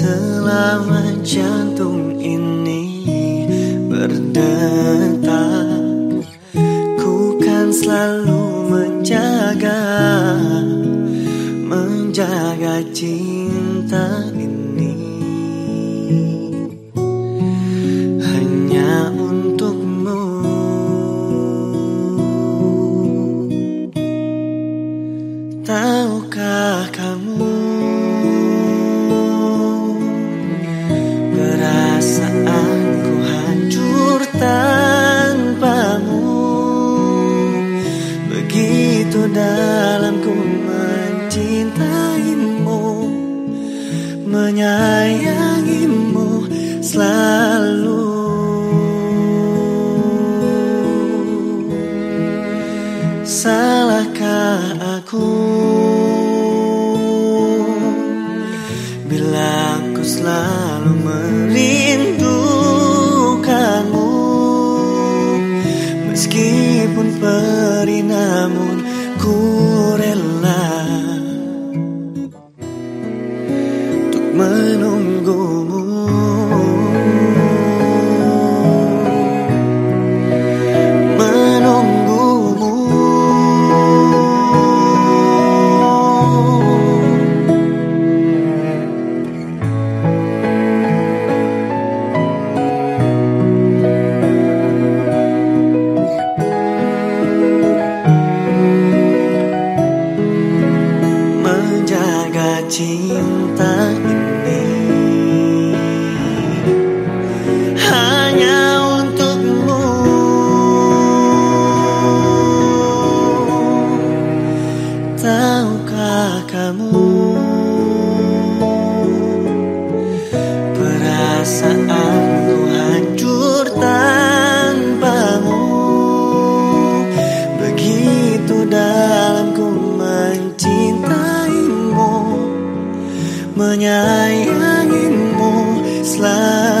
Selama jantung ini berdetak. Ku kan selalu menjaga Menjaga cinta ini. Hanya untukmu. Tahukah kamu? Perasaanku hancur tanpamu. Begitu dalam ku mencintaimu Menyayangimu selalu. Salahkah aku menyayangimu selalu.